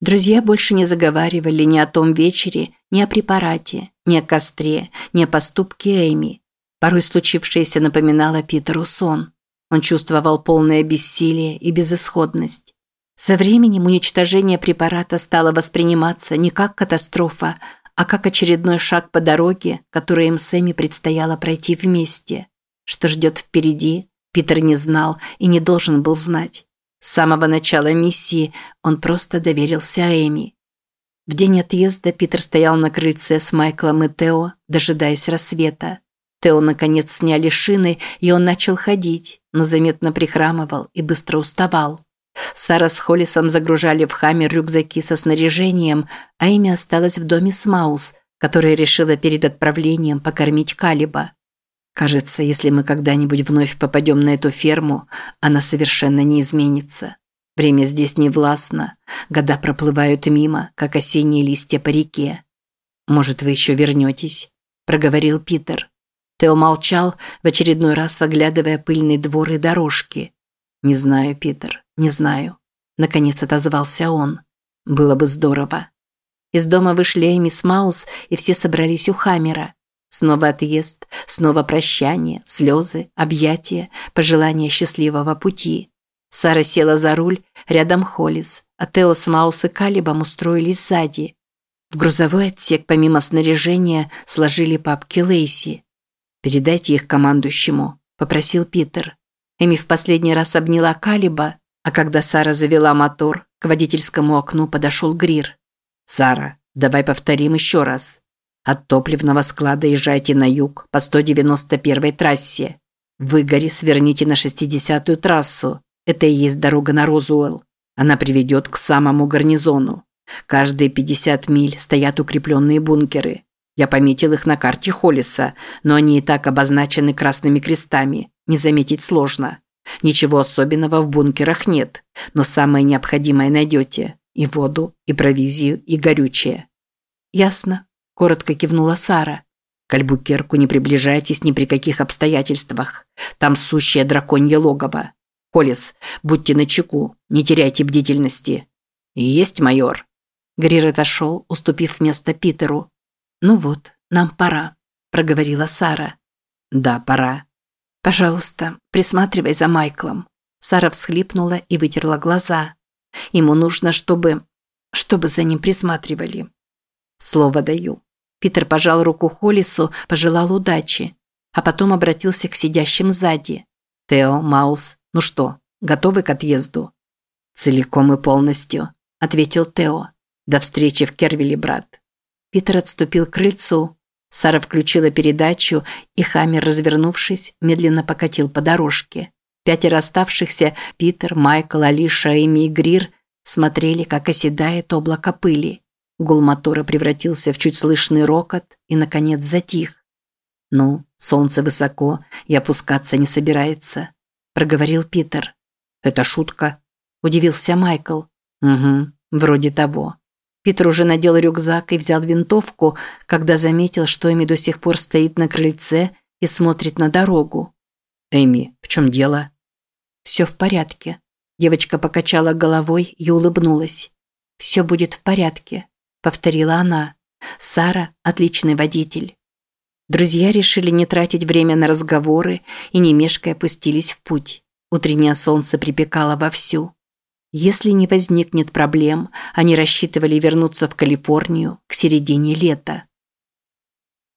Друзья больше не заговаривали ни о том вечере, ни о препарате, ни о костре, ни о поступке Эми. Порой случившееся напоминало Питеру сон. Он чувствовал полное бессилие и безысходность. Со временем уничтожение препарата стало восприниматься не как катастрофа, а как очередной шаг по дороге, которую им с Эми предстояло пройти вместе. Что ждет впереди, Питер не знал и не должен был знать. С самого начала миссии он просто доверился Эми. В день отъезда Питер стоял на крыльце с Майклом и Тео, дожидаясь рассвета. Тео наконец сняли шины, и он начал ходить, но заметно прихрамывал и быстро уставал. Сара с Холлисом загружали в хаммер рюкзаки со снаряжением, а Эми осталась в доме с Маус, которая решила перед отправлением покормить Калиба. Кажется, если мы когда-нибудь вновь попадем на эту ферму, она совершенно не изменится. Время здесь не властно, года проплывают мимо, как осенние листья по реке. «Может, вы еще вернетесь?» – проговорил Питер. Тео молчал, в очередной раз оглядывая пыльный двор и дорожки. «Не знаю, Питер, не знаю». Наконец отозвался он. «Было бы здорово». Из дома вышли Эми с Маус, и все собрались у Хаммера. Снова отъезд, снова прощание, слезы, объятия, пожелания счастливого пути. Сара села за руль, рядом Холлис, а Тео с Маус и Калибом устроились сзади. В грузовой отсек помимо снаряжения сложили папки Лейси. «Передайте их командующему», – попросил Питер. Эми в последний раз обняла Калиба, а когда Сара завела мотор, к водительскому окну подошел Грир. «Сара, давай повторим еще раз. От топливного склада езжайте на юг по 191 трассе. В Игоре сверните на 60-ю трассу. Это и есть дорога на Розуэлл. Она приведет к самому гарнизону. Каждые 50 миль стоят укрепленные бункеры. Я пометил их на карте Холлиса, но они и так обозначены красными крестами. Не заметить сложно. Ничего особенного в бункерах нет, но самое необходимое найдете. И воду, и провизию, и горючее. Ясно коротко кивнула Сара. К Альбукерку не приближайтесь ни при каких обстоятельствах. Там сущее драконье логово. Колес, будьте начеку, не теряйте бдительности. Есть, майор. Грир отошел, уступив место Питеру. Ну вот, нам пора, проговорила Сара. Да, пора. Пожалуйста, присматривай за Майклом. Сара всхлипнула и вытерла глаза. Ему нужно, чтобы... чтобы за ним присматривали. Слово даю. Питер пожал руку Холлису, пожелал удачи, а потом обратился к сидящим сзади. «Тео, Маус, ну что, готовы к отъезду?» «Целиком и полностью», – ответил Тео. «До встречи в Кервиле, брат». Питер отступил к крыльцу. Сара включила передачу, и Хаммер, развернувшись, медленно покатил по дорожке. Пятеро оставшихся – Питер, Майкл, Алиша, Эми и Грир – смотрели, как оседает облако пыли. Гул мотора превратился в чуть слышный рокот и, наконец, затих. «Ну, солнце высоко и опускаться не собирается», – проговорил Питер. «Это шутка?» – удивился Майкл. «Угу, вроде того». Питер уже надел рюкзак и взял винтовку, когда заметил, что Эми до сих пор стоит на крыльце и смотрит на дорогу. «Эми, в чем дело?» «Все в порядке». Девочка покачала головой и улыбнулась. «Все будет в порядке повторила она. Сара – отличный водитель. Друзья решили не тратить время на разговоры и не мешкая опустились в путь. Утреннее солнце припекало вовсю. Если не возникнет проблем, они рассчитывали вернуться в Калифорнию к середине лета.